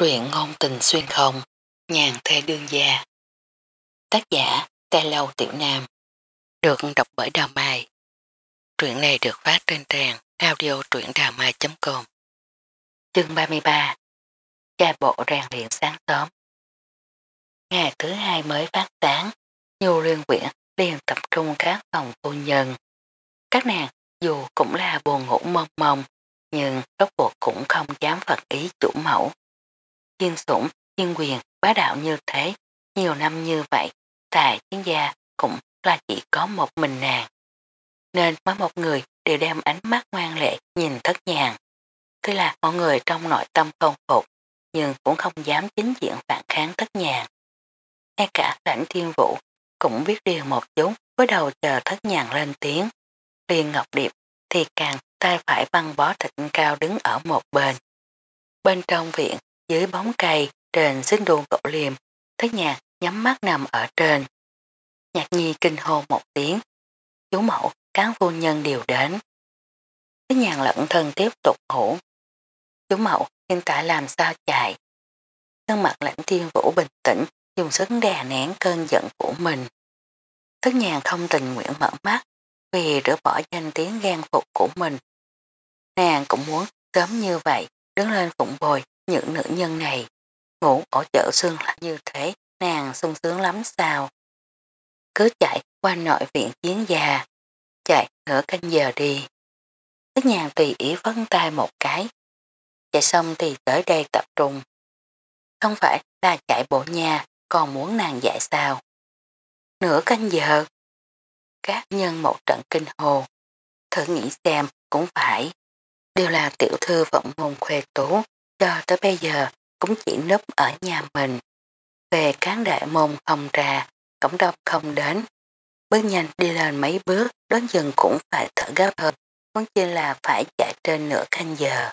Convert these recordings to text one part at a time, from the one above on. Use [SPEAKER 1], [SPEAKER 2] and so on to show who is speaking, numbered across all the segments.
[SPEAKER 1] Truyện ngôn tình xuyên không, nhàn thê đương gia. Tác giả, Tê Lâu Tiểu Nam. Được đọc bởi Đào Mai. Truyện này được phát trên trang audio truyệnđàmai.com Chương 33 Cha bộ rèn luyện sáng sớm Ngày thứ hai mới phát tán, Nhu Liên Quyển liền tập trung các phòng phu nhân. Các nàng dù cũng là buồn ngủ mông mông, nhưng rốt cuộc cũng không dám phật ý chủ mẫu thiên sủng, thiên quyền, bá đạo như thế, nhiều năm như vậy, tại chiến gia cũng là chỉ có một mình nàng. Nên mỗi một người đều đem ánh mắt ngoan lệ nhìn thất nhàng. Tuy là mọi người trong nội tâm không phục, nhưng cũng không dám chính diện phản kháng thất nhàng. Ngay cả lãnh thiên vũ cũng biết điều một chút với đầu chờ thất nhàng lên tiếng. Liên Ngọc Điệp thì càng tay phải băng bó thịnh cao đứng ở một bên. Bên trong viện dưới bóng cây, trên xích đuông gỗ liềm, thất nhạc nhắm mắt nằm ở trên. Nhạc nhi kinh hô một tiếng. Chú mẫu, cán phu nhân đều đến. Thất nhạc lẫn thân tiếp tục ngủ. Chú mẫu hiện tại làm sao chạy. Thân mặt lãnh thiên vũ bình tĩnh, dùng sức đè nén cơn giận của mình. Thất nhàng không tình nguyện mở mắt, vì rửa bỏ danh tiếng ghen phục của mình. Nàng cũng muốn sớm như vậy, đứng lên phụng bồi những nữ nhân này. Ngủ ở chợ xương là như thế, nàng sung sướng lắm sao. Cứ chạy qua nội viện chiến gia, chạy nửa canh giờ đi. Tức nhàng tùy ý vấn tay một cái. Chạy xong thì tới đây tập trung. Không phải là chạy bộ nhà, còn muốn nàng dạy sao. Nửa canh giờ. Các nhân một trận kinh hồ. Thử nghĩ xem cũng phải. Đều là tiểu thư vọng môn khuê tú, cho tới bây giờ cũng chỉ núp ở nhà mình. Về cán đại môn không ra, cổng đông không đến. Bước nhanh đi lên mấy bước, đến dừng cũng phải thở gấp hơn, muốn chỉ là phải chạy trên nửa canh giờ.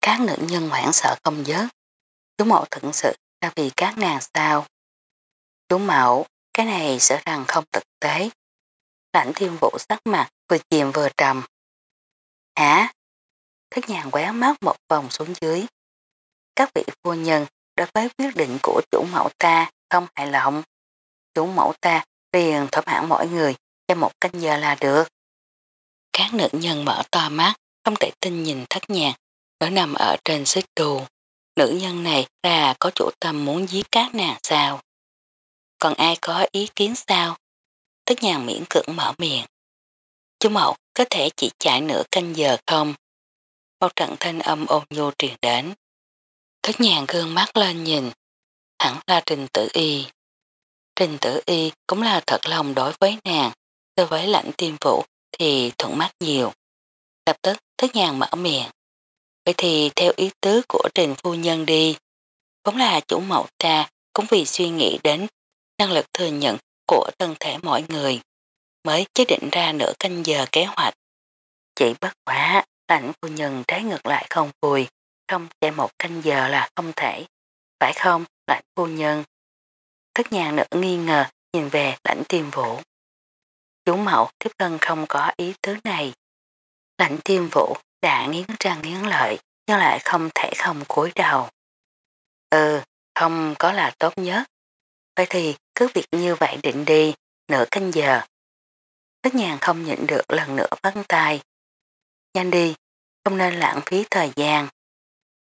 [SPEAKER 1] Các nữ nhân hoảng sợ không dớt. Chú mẫu thật sự là vì các nàng sao. Chú mẫu, cái này sợ rằng không thực tế. Lãnh thiên vũ sắc mặt vừa chìm vừa trầm. Hả? Thất nhàng quá mắt một vòng xuống dưới. Các vị phu nhân đối với quyết định của chủ mẫu ta không hài lòng. Chủ mẫu ta liền thỏa mãn mỗi người cho một canh giờ là được. Các nữ nhân mở to mắt, không thể tin nhìn thất nhàng, nó nằm ở trên xích đù. Nữ nhân này là có chủ tâm muốn giết các nàng sao? Còn ai có ý kiến sao? Thất nhàng miễn cưỡng mở miệng. Chú mẫu có thể chỉ chạy nửa canh giờ không? Một trận thanh âm ôn nhu truyền đến. Thất nhàng gương mắt lên nhìn, hẳn là trình tử y. Trình tử y cũng là thật lòng đối với nàng, đối với lãnh tiêm vũ thì thuận mắt nhiều. Lập tức thất nhàng mở miệng. Vậy thì theo ý tứ của trình phu nhân đi, vốn là chủ mẫu ta cũng vì suy nghĩ đến năng lực thừa nhận của thân thể mỗi người, mới chế định ra nửa canh giờ kế hoạch. Chỉ bất quá, lãnh phu nhân trái ngược lại không vui, không chạy một canh giờ là không thể. Phải không, lãnh phu nhân? Thất nhàng nữ nghi ngờ nhìn về lãnh tiêm vũ. Chú mẫu tiếp thân không có ý tứ này. Lãnh tiêm vũ đã nghiến răng nghiến lợi nhưng lại không thể không cúi đầu. Ừ, không có là tốt nhất. Vậy thì cứ việc như vậy định đi, nửa canh giờ. Thất nhàng không nhịn được lần nữa vắng tay. Nhanh đi, không nên lãng phí thời gian.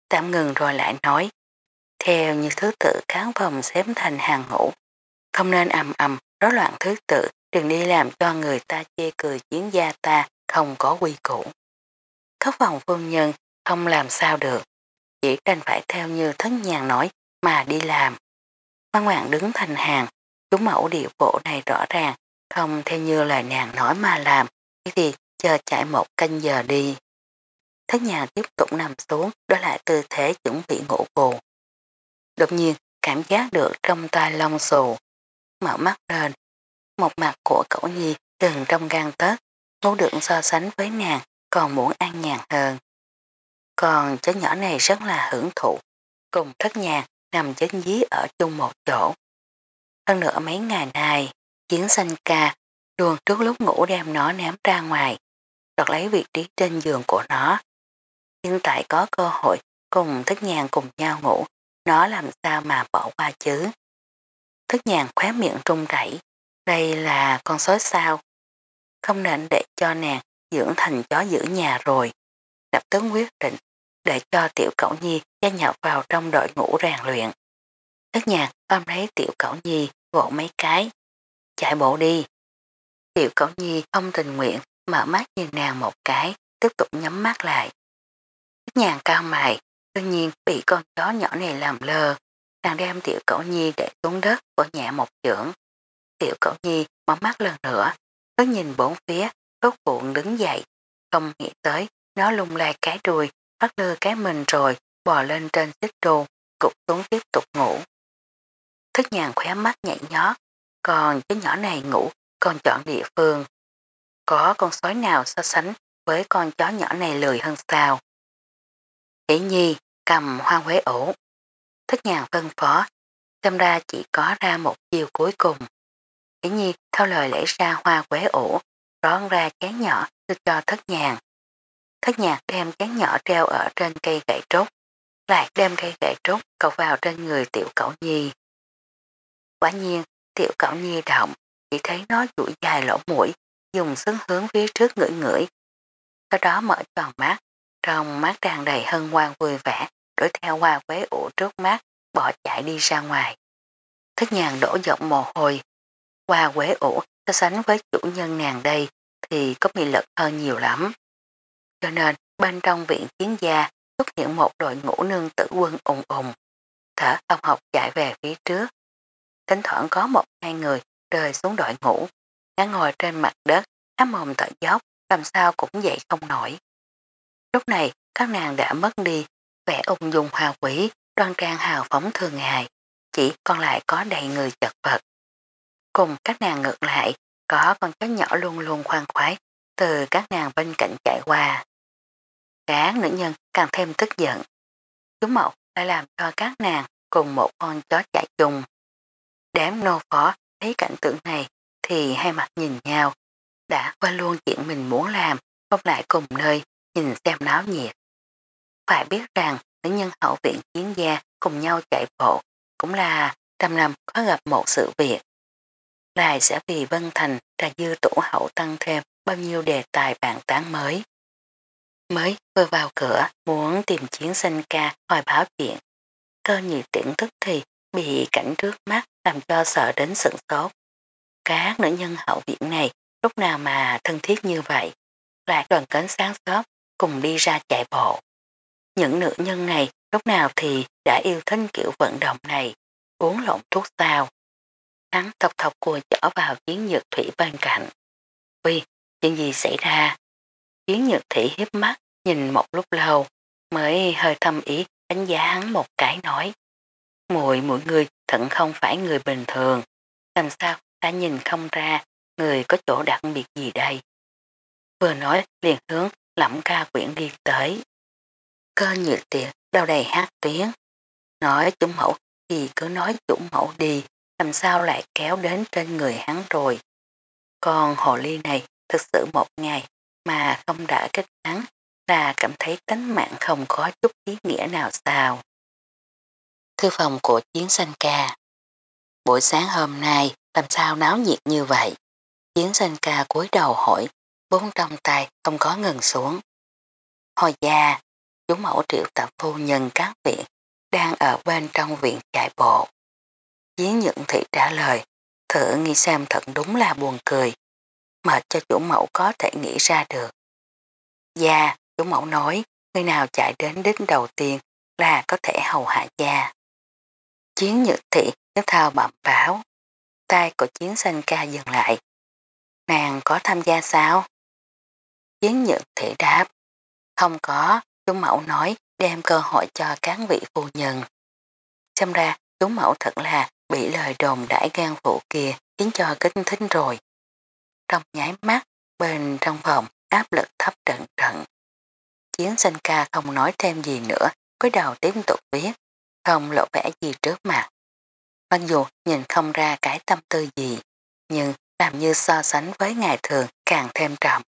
[SPEAKER 1] Tạm ngừng rồi lại nói. Theo như thứ tự kháng phòng xếp thành hàng ngũ. Không nên ầm ầm rối loạn thứ tự đừng đi làm cho người ta chê cười chiến gia ta không có quy củ. Khóc phòng phương nhân không làm sao được. Chỉ đành phải theo như thất nhàng nói mà đi làm. Ngoan ngoạn đứng thành hàng, chúng mẫu điệu bộ này rõ ràng, không theo như lời nàng nói mà làm, thì chờ chạy một canh giờ đi. Thất nhà tiếp tục nằm xuống, đó lại tư thế chuẩn bị ngủ bù. Đột nhiên, cảm giác được trong tay lông xù. Mở mắt lên, một mặt của cậu nhi gần trong gan tết, ngủ được so sánh với nàng, còn muốn an nhàn hơn. Còn cháu nhỏ này rất là hưởng thụ, cùng thất nhàng nằm chết dí ở chung một chỗ. Hơn nữa mấy ngày nay, chiến sanh ca luôn trước lúc ngủ đem nó ném ra ngoài, đoạt lấy vị trí trên giường của nó. Hiện tại có cơ hội cùng thức nhàn cùng nhau ngủ, nó làm sao mà bỏ qua chứ. Thức nhàn khóe miệng trung rảy, đây là con sói sao. Không nên để cho nàng dưỡng thành chó giữ nhà rồi. Lập tức quyết định để cho tiểu cẩu nhi gia nhập vào trong đội ngũ rèn luyện. Thức nhàn ôm lấy tiểu cẩu nhi vỗ mấy cái. Chạy bộ đi. Tiểu cẩu nhi không tình nguyện mở mắt nhìn nàng một cái tiếp tục nhắm mắt lại. Thức nhàn cao mày tự nhiên bị con chó nhỏ này làm lơ. Nàng đem tiểu cẩu nhi để xuống đất của nhẹ một chưởng. Tiểu cẩu nhi mở mắt lần nữa, cứ nhìn bốn phía, tốt cuộn đứng dậy, không nghĩ tới, nó lung lai cái đuôi, bắt lơ cái mình rồi, bò lên trên xích đồ, cục xuống tiếp tục ngủ. Thức nhàn khóe mắt nhảy nhót, còn cái nhỏ này ngủ, còn chọn địa phương. Có con sói nào so sánh với con chó nhỏ này lười hơn sao? Hỷ nhi cầm hoa quế ổ. Thích nhàn phân phó, xem ra chỉ có ra một chiều cuối cùng. Hỷ nhi theo lời lấy ra hoa quế ổ, rón ra chén nhỏ đưa cho thất nhàn. Thất nhàn đem chén nhỏ treo ở trên cây gậy trúc, lại đem cây gậy trúc cầu vào trên người tiểu cẩu nhi. Quả nhiên, tiểu cẩu nhi động, chỉ thấy nó duỗi dài lỗ mũi, dùng sức hướng phía trước ngửi ngửi. Sau đó mở tròn mắt, trong mắt tràn đầy hân hoan vui vẻ, đuổi theo hoa quế ủ trước mắt, bỏ chạy đi ra ngoài. Thích nhàn đổ giọng mồ hôi. Hoa quế ủ so sánh với chủ nhân nàng đây thì có mị lực hơn nhiều lắm. Cho nên bên trong viện chiến gia xuất hiện một đội ngũ nương tử quân ủng ủng, thở ông học chạy về phía trước. Thỉnh thoảng có một hai người rơi xuống đội ngũ, ngã ngồi trên mặt đất, há mồm thở dốc, làm sao cũng dậy không nổi. Lúc này các nàng đã mất đi vẻ ung dung hào quỷ, đoan trang hào phóng thường ngày, chỉ còn lại có đầy người chật vật. Cùng các nàng ngược lại, có con chó nhỏ luôn luôn khoan khoái từ các nàng bên cạnh chạy qua. Các nữ nhân càng thêm tức giận. Chú Mậu đã làm cho các nàng cùng một con chó chạy chung. Đám nô phó thấy cảnh tượng này thì hai mặt nhìn nhau, đã qua luôn chuyện mình muốn làm, không lại cùng nơi nhìn xem náo nhiệt. Phải biết rằng nữ nhân hậu viện chiến gia cùng nhau chạy bộ cũng là trăm năm có gặp một sự việc. Lại sẽ vì Vân Thành ra dư tủ hậu tăng thêm bao nhiêu đề tài bàn tán mới. Mới vừa vào cửa muốn tìm chiến sinh ca hỏi báo chuyện. Cơ nhị tiện thức thì bị cảnh trước mắt làm cho sợ đến sửng sốt. Các nữ nhân hậu viện này lúc nào mà thân thiết như vậy, lại đoàn cánh sáng sớm cùng đi ra chạy bộ. Những nữ nhân này lúc nào thì đã yêu thích kiểu vận động này, uống lộn thuốc sao. Hắn thọc thọc cùi chở vào chiến nhược thủy bên cạnh. Ui, chuyện gì xảy ra? Chiến nhược thủy hiếp mắt, nhìn một lúc lâu, mới hơi thâm ý đánh giá hắn một cái nói. Mùi mỗi người thận không phải người bình thường, làm sao ta nhìn không ra người có chỗ đặc biệt gì đây. Vừa nói liền hướng lẩm ca quyển đi tới. Cơ nhiệt tiệt đau đầy hát tiếng. Nói chủ mẫu thì cứ nói chủ mẫu đi, làm sao lại kéo đến trên người hắn rồi. Còn hồ ly này thực sự một ngày mà không đã kết hắn là cảm thấy tánh mạng không có chút ý nghĩa nào sao. Thư phòng của chiến sanh ca Buổi sáng hôm nay làm sao náo nhiệt như vậy? Chiến sanh ca cúi đầu hỏi, bốn trong tay không có ngừng xuống. Hồi gia, chú mẫu triệu tập phu nhân các viện đang ở bên trong viện chạy bộ. Chiến nhận thị trả lời, thử nghĩ xem thật đúng là buồn cười, mệt cho chủ mẫu có thể nghĩ ra được. Gia, chủ mẫu nói, người nào chạy đến đích đầu tiên là có thể hầu hạ gia. Chiến nhược thị nếu thao bẩm báo, tay của chiến sanh ca dừng lại. Nàng có tham gia sao? Chiến nhược thị đáp, không có, chúng mẫu nói đem cơ hội cho cán vị phu nhân. Xem ra chúng mẫu thật là bị lời đồn đãi gan phụ kia khiến cho kích thính rồi. Trong nháy mắt, bên trong phòng áp lực thấp trận trận. Chiến sinh ca không nói thêm gì nữa, cúi đầu tiếp tục viết, không lộ vẻ gì trước mặt. Mặc dù nhìn không ra cái tâm tư gì, nhưng làm như so sánh với ngày thường càng thêm trọng.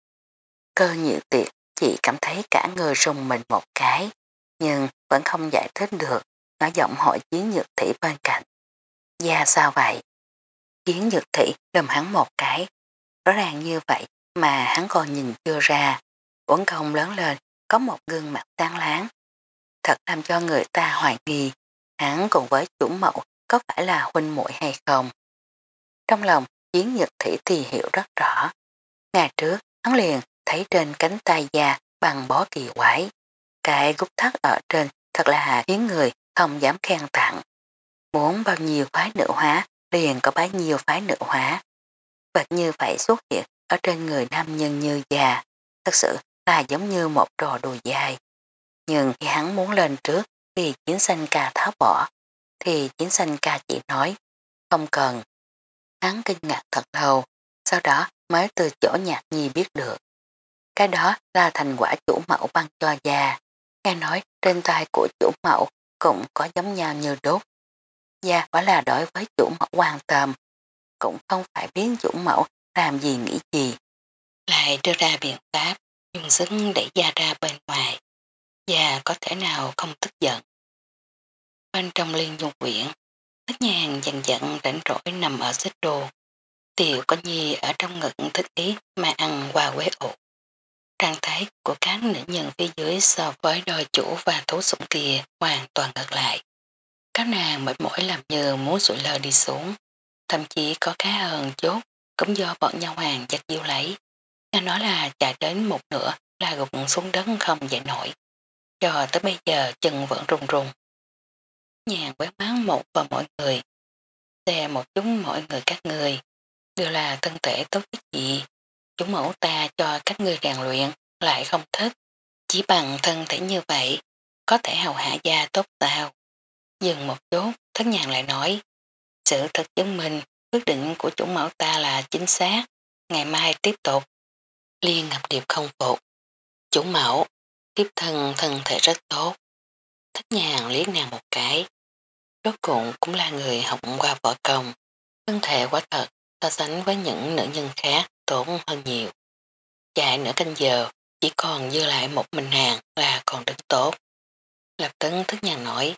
[SPEAKER 1] Cơ nhịu tiệt chỉ cảm thấy cả người rùng mình một cái, nhưng vẫn không giải thích được, nói giọng hỏi chiến nhược thị bên cạnh. Dạ sao vậy? Chiến nhược thị lầm hắn một cái. Rõ ràng như vậy mà hắn còn nhìn chưa ra. Uống công lớn lên, có một gương mặt sáng láng. Thật làm cho người ta hoài nghi, hắn cùng với chủ mẫu có phải là huynh muội hay không. Trong lòng, chiến nhật Thủy thì hiểu rất rõ. Ngày trước, hắn liền thấy trên cánh tay da bằng bó kỳ quái. Cái gút thắt ở trên thật là khiến người không dám khen tặng. Muốn bao nhiêu phái nữ hóa liền có bấy nhiêu phái nữ hóa. Vật như vậy xuất hiện ở trên người nam nhân như già, thật sự là giống như một trò đùa dài. Nhưng khi hắn muốn lên trước vì chiến sanh ca tháo bỏ, thì chiến sanh ca chỉ nói, không cần. Hắn kinh ngạc thật lâu, sau đó mới từ chỗ nhạc nhi biết được. Cái đó là thành quả chủ mẫu băng cho già. Nghe nói trên tay của chủ mẫu cũng có giống nhau như đốt. Gia quả là đối với chủ mẫu quan tâm, cũng không phải biến chủ mẫu làm gì nghĩ gì. Lại đưa ra biện pháp, dùng sức để gia ra bên ngoài. Gia có thể nào không tức giận. Bên trong liên dung quyển, thích hàng dần dần rảnh rỗi nằm ở xích đồ. Tiểu có nhi ở trong ngực thích ý mà ăn qua quế ụ. Trạng thái của các nữ nhân phía dưới so với đôi chủ và thú sủng kia hoàn toàn ngược lại. Các nàng mệt mỏi làm như muốn sụi lơ đi xuống, thậm chí có khá hơn chốt cũng do bọn nhau hoàng giật diêu lấy. Nghe nói là chạy đến một nửa là gục xuống đất không dậy nổi. Cho tới bây giờ chân vẫn rung rung. Nhàn quét bán một vào mỗi người. Xe một chúng mỗi người các người. Đều là thân thể tốt nhất gì. Chúng mẫu ta cho các người rèn luyện lại không thích. Chỉ bằng thân thể như vậy có thể hầu hạ gia tốt sao. Dừng một chút, thất nhàn lại nói sự thật chứng minh quyết định của chủ mẫu ta là chính xác. Ngày mai tiếp tục. Liên ngập điệp không phục. Chủ mẫu, tiếp thân thân thể rất tốt. Thất nhàn liếc nàng một cái. Rốt cuộn cũng là người học qua võ công. Thân thể quá thật so sánh với những nữ nhân khác tốn hơn nhiều. Chạy nửa canh giờ chỉ còn dư lại một mình hàng là còn đứng tốt. Lập tấn thức nhàn nổi.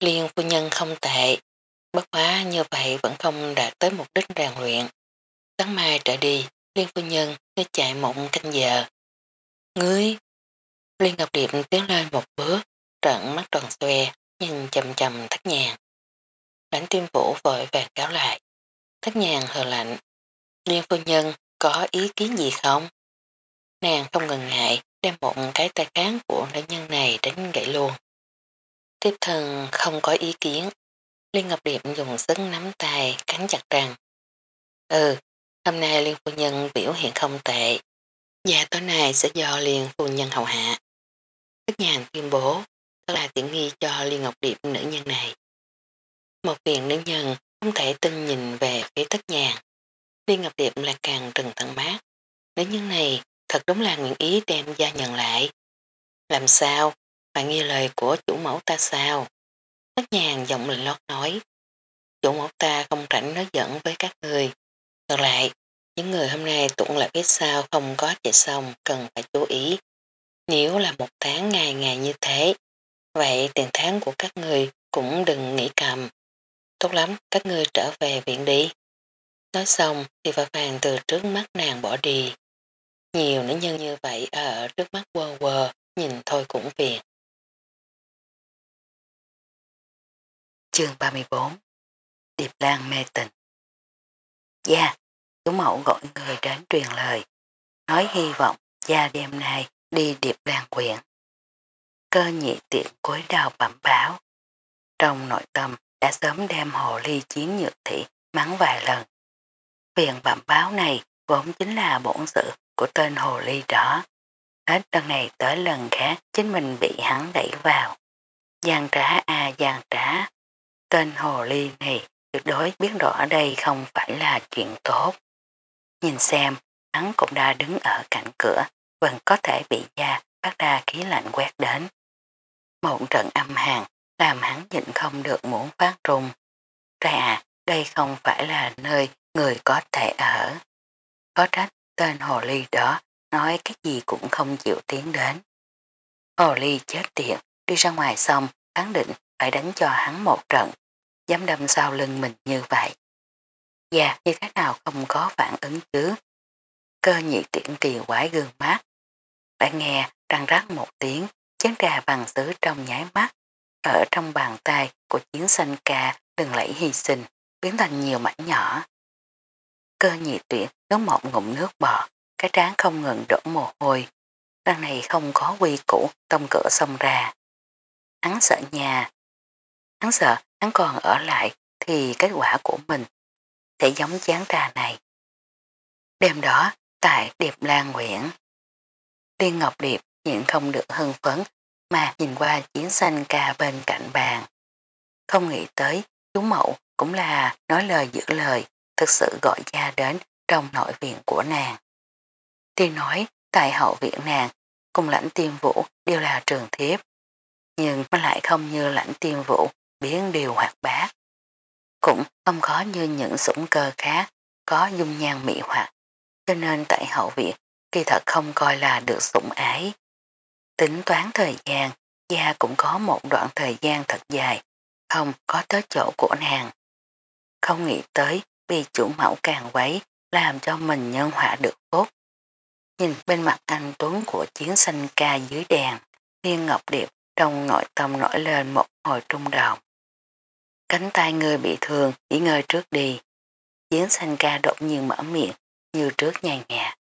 [SPEAKER 1] Liên phu nhân không tệ. Bất quá như vậy vẫn không đạt tới mục đích rèn luyện. Sáng mai trở đi, Liên phu nhân ngươi chạy một canh giờ. Ngươi! Liên Ngọc Điệp tiến lên một bước, trận mắt tròn xoe, nhìn chầm chầm thất nhàng. Lãnh tiêm vũ vội vàng cáo lại. Thất nhàng hờ lạnh. Liên phu nhân có ý kiến gì không? Nàng không ngần ngại đem một cái tay cán của nữ nhân này đánh gãy luôn. Tiếp thần không có ý kiến. Liên Ngọc Điệp dùng sức nắm tay cắn chặt rằng, Ừ, hôm nay Liên phu nhân biểu hiện không tệ. Và tối nay sẽ do Liên phu nhân hầu hạ. Tất nhàn tuyên bố là tiện nghi cho Liên Ngọc Điệp nữ nhân này. Một viện nữ nhân không thể tin nhìn về phía tất nhàn. Liên Ngọc Điệp là càng trừng thẳng mát. Nữ nhân này thật đúng là nguyện ý đem gia nhận lại. Làm sao? Phải nghe lời của chủ mẫu ta sao? Tất nhàn giọng lệnh lót nói. Chủ mẫu ta không rảnh nói giận với các người. Ngược lại, những người hôm nay tụng lại biết sao không có chạy xong cần phải chú ý. Nếu là một tháng ngày ngày như thế, vậy tiền tháng của các người cũng đừng nghĩ cầm. Tốt lắm, các ngươi trở về viện đi. Nói xong thì vợ vàng từ trước mắt nàng bỏ đi. Nhiều nữ nhân như vậy ở trước mắt quơ quơ, nhìn thôi cũng phiền. Chương 34 Điệp Lan mê tình Gia, chú mẫu gọi người đến truyền lời, nói hy vọng gia đêm nay đi Điệp Lan quyển. Cơ nhị tiện cúi đầu bẩm báo. Trong nội tâm đã sớm đem hồ ly chiến nhược thị mắng vài lần. Viện bẩm báo này vốn chính là bổn sự của tên hồ ly đó. Hết lần này tới lần khác chính mình bị hắn đẩy vào. Giang trá a à, giang trá. Tên hồ ly này tuyệt đối biết rõ đây không phải là chuyện tốt. Nhìn xem, hắn cũng đã đứng ở cạnh cửa, vẫn có thể bị da phát ra khí lạnh quét đến. Một trận âm hàng làm hắn nhịn không được muốn phát rung. Ra à, đây không phải là nơi người có thể ở. Có trách tên hồ ly đó nói cái gì cũng không chịu tiến đến. Hồ ly chết tiệt, đi ra ngoài xong, hắn định phải đánh cho hắn một trận, dám đâm sau lưng mình như vậy. Dạ, như thế nào không có phản ứng chứ? Cơ nhị tiện kỳ quái gương mát. Đã nghe răng rắc một tiếng, chén trà bằng sứ trong nháy mắt, ở trong bàn tay của chiến sanh ca đừng lẫy hy sinh, biến thành nhiều mảnh nhỏ. Cơ nhị tuyển nấu một ngụm nước bọt, cái trán không ngừng đổ mồ hôi. Đằng này không có quy củ, tông cửa xông ra. Hắn sợ nhà. Hắn sợ hắn còn ở lại thì kết quả của mình sẽ giống chán trà này. Đêm đó, tại Điệp Lan Nguyễn, Liên Ngọc Điệp nhịn không được hưng phấn mà nhìn qua chiến xanh ca bên cạnh bàn. Không nghĩ tới, chú mẫu cũng là nói lời giữ lời, thực sự gọi ra đến trong nội viện của nàng. Tuy nói tại hậu viện nàng cùng lãnh tiêm vũ đều là trường thiếp, nhưng nó lại không như lãnh tiêm vũ biến điều hoạt bát. Cũng không có như những sủng cơ khác có dung nhan mỹ hoạt, cho nên tại hậu viện kỳ thật không coi là được sủng ái. Tính toán thời gian, gia cũng có một đoạn thời gian thật dài, không có tới chỗ của nàng. Không nghĩ tới bị chủ mẫu càng quấy làm cho mình nhân họa được tốt. Nhìn bên mặt anh Tuấn của chiến sanh ca dưới đèn, Liên Ngọc Điệp trong nội tâm nổi lên một hồi trung động. Cánh tay người bị thương, nghỉ ngơi trước đi. Chiến sanh ca đột nhiên mở miệng, như trước nhàn nhạt.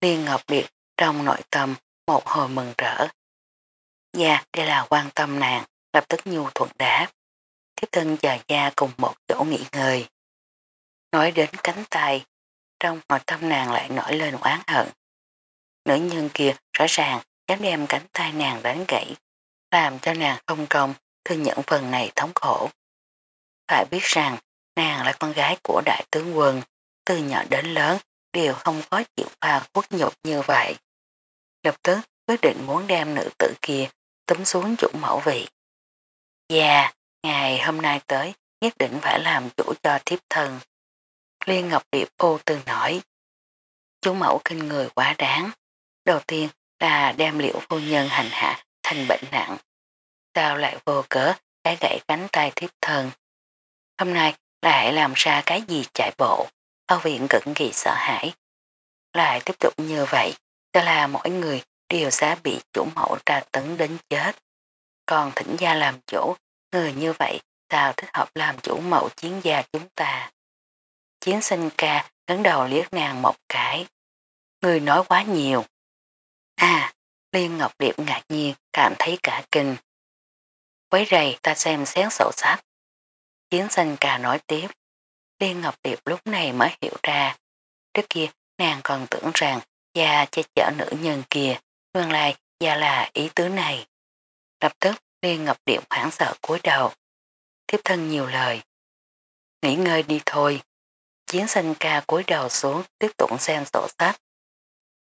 [SPEAKER 1] Liên Ngọc Điệp trong nội tâm một hồi mừng rỡ. Dạ, đây là quan tâm nàng, lập tức nhu thuận đáp. Tiếp thân chờ gia cùng một chỗ nghỉ ngơi. Nói đến cánh tay, trong nội tâm nàng lại nổi lên oán hận. Nữ nhân kia rõ ràng dám đem cánh tay nàng đánh gãy, làm cho nàng không công thừa nhận phần này thống khổ. Phải biết rằng nàng là con gái của đại tướng quân, từ nhỏ đến lớn đều không có chịu pha khuất nhục như vậy. Lập tức quyết định muốn đem nữ tử kia túm xuống chủ mẫu vị. Dạ, ngày hôm nay tới nhất định phải làm chủ cho thiếp thân. Liên Ngọc Điệp ô tư nổi. Chú mẫu kinh người quá đáng. Đầu tiên là đem liễu phu nhân hành hạ thành bệnh nặng. Sao lại vô cớ cái gãy cánh tay thiếp thân. Hôm nay lại làm ra cái gì chạy bộ. Âu viện cực kỳ sợ hãi. Lại tiếp tục như vậy, cho là mỗi người đều sẽ bị chủ mẫu tra tấn đến chết. Còn thỉnh gia làm chủ, người như vậy sao thích hợp làm chủ mẫu chiến gia chúng ta. Chiến sinh ca ngấn đầu liếc nàng một cái. Người nói quá nhiều. À, Liên Ngọc Điệp ngạc nhiên cảm thấy cả kinh. Quấy rầy ta xem xét sổ sách. Chiến sinh ca nói tiếp. Liên Ngọc Điệp lúc này mới hiểu ra. Trước kia nàng còn tưởng rằng gia che chở nữ nhân kia, nguyên lai gia là ý tứ này. Lập tức Liên Ngọc Điệp hoảng sợ cúi đầu. Tiếp thân nhiều lời. Nghỉ ngơi đi thôi. Chiến sinh ca cúi đầu xuống tiếp tục xem sổ sách.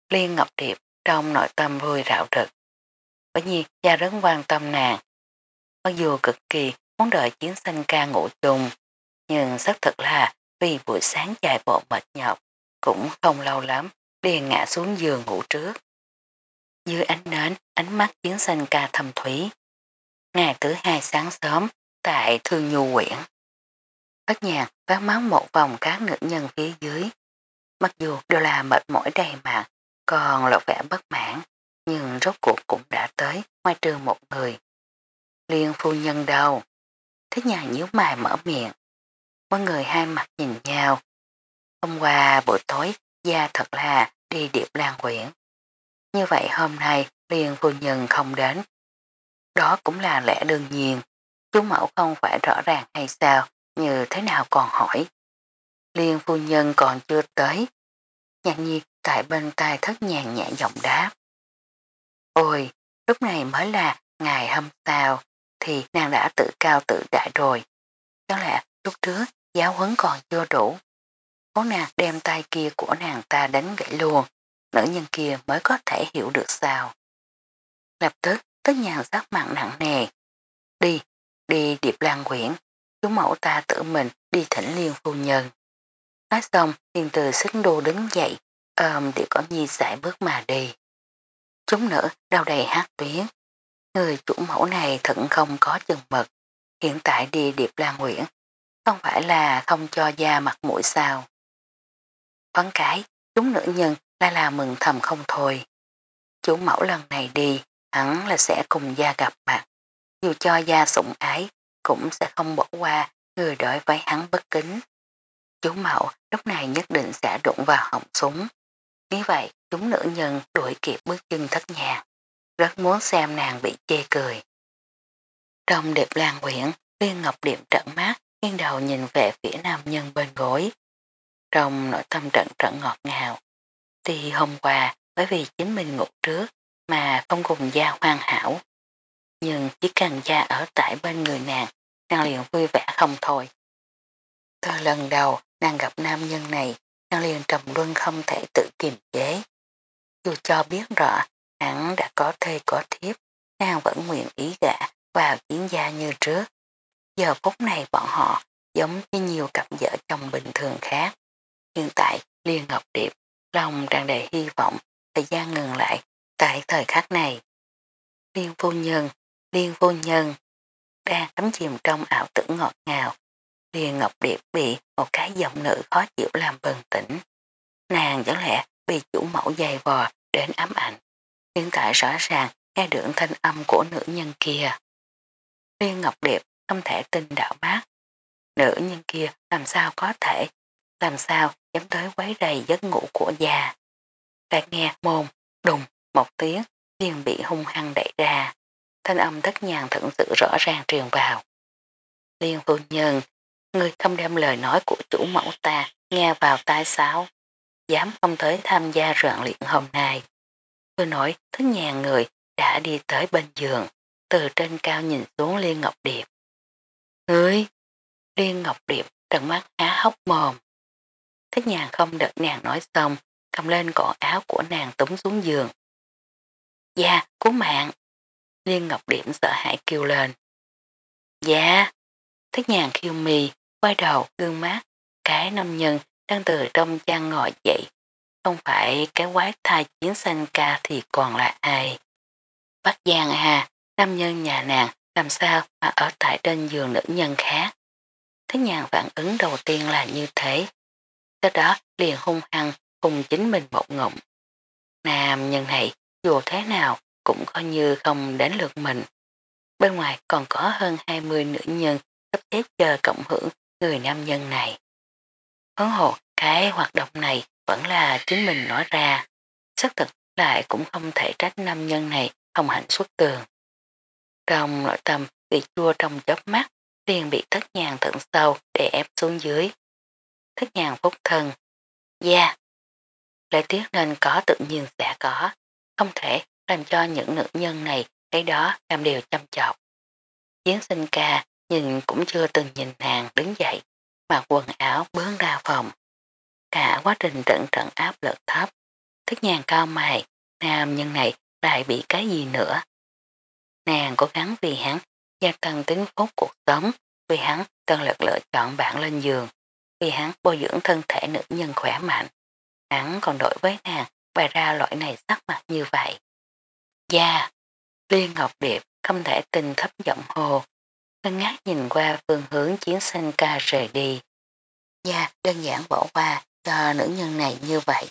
[SPEAKER 1] Liên Ngọc Điệp trong nội tâm vui rạo rực. Bởi nhiên gia rất quan tâm nàng. Mặc dù cực kỳ muốn đợi chiến sinh ca ngủ chung, nhưng xác thực là vì buổi sáng dài bộ mệt nhọc, cũng không lâu lắm, liền ngã xuống giường ngủ trước. Dưới ánh nến, ánh mắt chiến sinh ca thầm thủy. Ngày thứ hai sáng sớm, tại Thương Nhu Quyển. Bác nhạc phát máu một vòng các nữ nhân phía dưới. Mặc dù đều là mệt mỏi đầy mặt, còn lộ vẻ bất mãn, nhưng rốt cuộc cũng đã tới, ngoài trừ một người. Liên phu nhân đâu? Thế nhà nhíu mày mở miệng. Mọi người hai mặt nhìn nhau. Hôm qua buổi tối, gia thật là đi điệp lan quyển. Như vậy hôm nay Liên phu nhân không đến. Đó cũng là lẽ đương nhiên. Chú mẫu không phải rõ ràng hay sao, như thế nào còn hỏi. Liên phu nhân còn chưa tới. Nhạc nhi tại bên tai thất nhàn nhẹ giọng đáp. Ôi, lúc này mới là ngày hôm sau, thì nàng đã tự cao tự đại rồi. Đó là lúc trước giáo huấn còn chưa đủ. Cố nàng đem tay kia của nàng ta đánh gãy luôn, nữ nhân kia mới có thể hiểu được sao. Lập tức, tất nhàn sắc mặn nặng nề. Đi, đi điệp lan quyển, chú mẫu ta tự mình đi thỉnh liên phu nhân. Nói xong, liền từ xích đô đứng dậy, ôm tiểu cỏ nhi giải bước mà đi. Chúng nữ đau đầy hát tuyến. người chủ mẫu này thận không có chừng mực, hiện tại đi Điệp Lan Quyển không phải là không cho da mặt mũi sao. Thoáng cái, chúng nữ nhân là là mừng thầm không thôi. Chủ mẫu lần này đi, hẳn là sẽ cùng gia gặp mặt. Dù cho gia sủng ái, cũng sẽ không bỏ qua người đối với hắn bất kính. Chú mẫu lúc này nhất định sẽ đụng vào họng súng. Như vậy, chúng nữ nhân đuổi kịp bước chân thất nhà. Rất muốn xem nàng bị chê cười. Trong điệp lan quyển, viên ngọc điểm trận mát, nghiêng đầu nhìn về phía nam nhân bên gối. Trong nội tâm trận trận ngọt ngào. Thì hôm qua, bởi vì chính mình ngủ trước, mà không cùng gia hoàn hảo. Nhưng chỉ cần gia ở tại bên người nàng, nàng liền vui vẻ không thôi. Từ lần đầu nàng gặp nam nhân này, nàng liền trầm luân không thể tự kiềm chế. Dù cho biết rõ hắn đã có thê có thiếp, nàng vẫn nguyện ý gã vào chiến gia như trước. Giờ phút này bọn họ giống như nhiều cặp vợ chồng bình thường khác. Hiện tại Liên Ngọc Điệp, lòng tràn đầy hy vọng thời gian ngừng lại tại thời khắc này. Liên vô nhân, liên vô nhân, đang cắm chìm trong ảo tưởng ngọt ngào. Liên Ngọc Điệp bị một cái giọng nữ khó chịu làm bần tỉnh. Nàng chẳng lẽ bị chủ mẫu dày vò đến ám ảnh. Hiện tại rõ ràng nghe được thanh âm của nữ nhân kia. Liên Ngọc Điệp không thể tin đạo bác. Nữ nhân kia làm sao có thể, làm sao dám tới quấy rầy giấc ngủ của già. Lại nghe mồm, đùng, một tiếng, liền bị hung hăng đẩy ra. Thanh âm thất nhàn thận sự rõ ràng truyền vào. Liên vô nhân, ngươi không đem lời nói của chủ mẫu ta nghe vào tai sao. Dám không tới tham gia rượn luyện hôm nay. Tôi nói thất nhàn người đã đi tới bên giường, từ trên cao nhìn xuống Liên Ngọc Điệp. Ngươi! Liên Ngọc Điệp trần mắt há hốc mồm. Thích nhàn không đợi nàng nói xong, cầm lên cổ áo của nàng túng xuống giường. Dạ, cứu mạng! Liên Ngọc Điểm sợ hãi kêu lên. Dạ! Thích nhàn khiêu mì, quay đầu, gương mát, cái nam nhân đang từ trong chăn ngồi dậy. Không phải cái quái thai chiến xanh ca thì còn là ai. Bắc Giang à, nam nhân nhà nàng làm sao mà ở tại trên giường nữ nhân khác. Thế nhàn phản ứng đầu tiên là như thế. Sau đó liền hung hăng cùng chính mình một ngụm. Nam nhân này dù thế nào cũng coi như không đến lượt mình. Bên ngoài còn có hơn 20 nữ nhân sắp xếp chờ cộng hưởng người nam nhân này. Hấn hộ cái hoạt động này vẫn là chính mình nói ra. Xác thực lại cũng không thể trách nam nhân này không hạnh xuất tường. Trong nội tâm bị chua trong chớp mắt, liền bị thất nhàng thận sâu để ép xuống dưới. Thất nhàng phúc thân. Gia. Yeah. Lệ tiếc nên có tự nhiên sẽ có. Không thể làm cho những nữ nhân này cái đó làm điều chăm chọc. Chiến sinh ca nhìn cũng chưa từng nhìn nàng đứng dậy, mặc quần áo bướng ra phòng. Cả quá trình trận trận áp lực thấp, thức nhàn cao mày, nam nhân này lại bị cái gì nữa. Nàng cố gắng vì hắn gia tăng tính phúc cuộc sống, vì hắn cần lực lựa chọn bạn lên giường, vì hắn bồi dưỡng thân thể nữ nhân khỏe mạnh. Hắn còn đổi với nàng bày ra loại này sắc mặt như vậy. Gia, Liên Ngọc Điệp không thể tin thấp giọng hồ, ngân ngát nhìn qua phương hướng chiến sinh ca rời đi. Gia đơn giản bỏ qua cho nữ nhân này như vậy.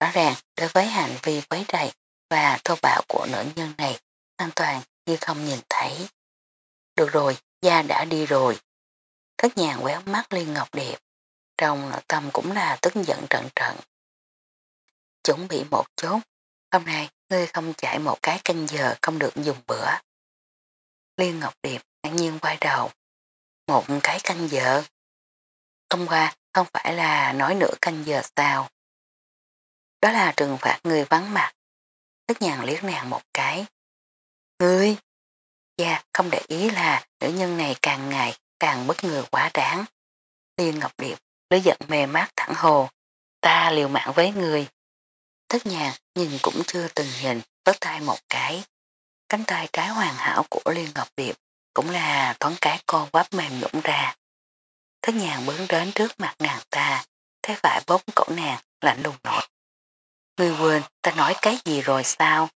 [SPEAKER 1] Rõ ràng đối với hành vi quấy rầy và thô bạo của nữ nhân này hoàn toàn như không nhìn thấy. Được rồi, Gia đã đi rồi. Thất nhàng quéo mắt Liên Ngọc Điệp. Trong nội tâm cũng là tức giận trận trận. Chuẩn bị một chốt. Hôm nay, ngươi không chạy một cái canh giờ không được dùng bữa. Liên Ngọc Điệp ngạc nhiên quay đầu. Một cái canh giờ. Hôm qua, không phải là nói nửa canh giờ sao. Đó là trừng phạt người vắng mặt. Tất nhàng liếc nàng một cái. Ngươi! Dạ không để ý là nữ nhân này càng ngày càng bất ngờ quá đáng. Liên Ngọc Điệp lấy giận mềm mát thẳng hồ. Ta liều mạng với người. Tất nhạc nhìn cũng chưa từng nhìn, vớt tay một cái. Cánh tay trái hoàn hảo của Liên Ngọc Điệp cũng là thoáng cái co quắp mềm nhũng ra. Thất nhàng bướng đến trước mặt nàng ta, thấy phải bóp cổ nàng, lạnh lùng nổi. người quên, ta nói cái gì rồi sao?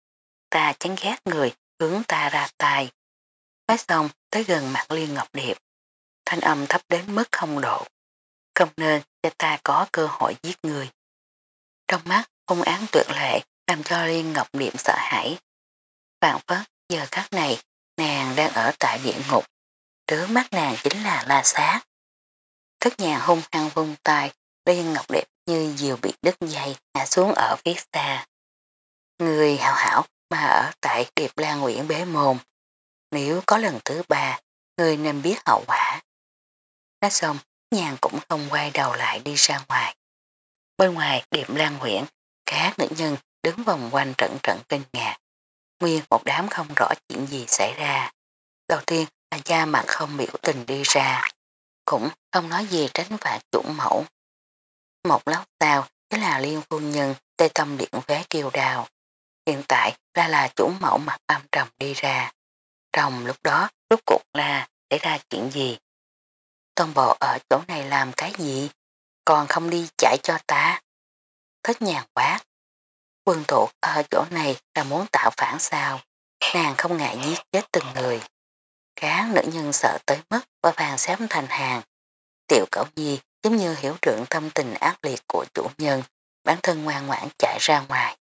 [SPEAKER 1] Ta chán ghét người, hướng ta ra tay. Nói xong tới gần mặt Liên Ngọc Điệp. Thanh âm thấp đến mức không độ. Không nên cho ta có cơ hội giết người. Trong mắt hung án tuyệt lệ làm cho Liên Ngọc Điệp sợ hãi. Vạn phất giờ khắc này nàng đang ở tại địa ngục. Trước mắt nàng chính là la sát. Thức nhà hung hăng vung tay Liên Ngọc Đẹp như diều bị đứt dây hạ xuống ở phía xa. Người hảo hảo mà ở tại Điệp Lan Nguyễn bế mồm. Nếu có lần thứ ba, người nên biết hậu quả. Nói xong, nhàng cũng không quay đầu lại đi ra ngoài. Bên ngoài điểm Lan Nguyễn, các nữ nhân đứng vòng quanh trận trận kinh ngạc. Nguyên một đám không rõ chuyện gì xảy ra. Đầu tiên là cha mặt không biểu tình đi ra. Cũng không nói gì tránh phạt chủ mẫu. Một lát sau chính là liên phu nhân tê tâm điện vé kiều đào. Hiện tại ra là chủ mẫu mặt âm trầm đi ra. Trong lúc đó rút cuộc là xảy ra chuyện gì? Toàn bộ ở chỗ này làm cái gì? Còn không đi chạy cho ta. Thích nhàn quát. Quân tụ ở chỗ này là muốn tạo phản sao. Nàng không ngại giết chết từng người. Các nữ nhân sợ tới mức và vàng xếp thành hàng. Tiểu cẩu nhi giống như hiểu trưởng tâm tình ác liệt của chủ nhân, bản thân ngoan ngoãn chạy ra ngoài.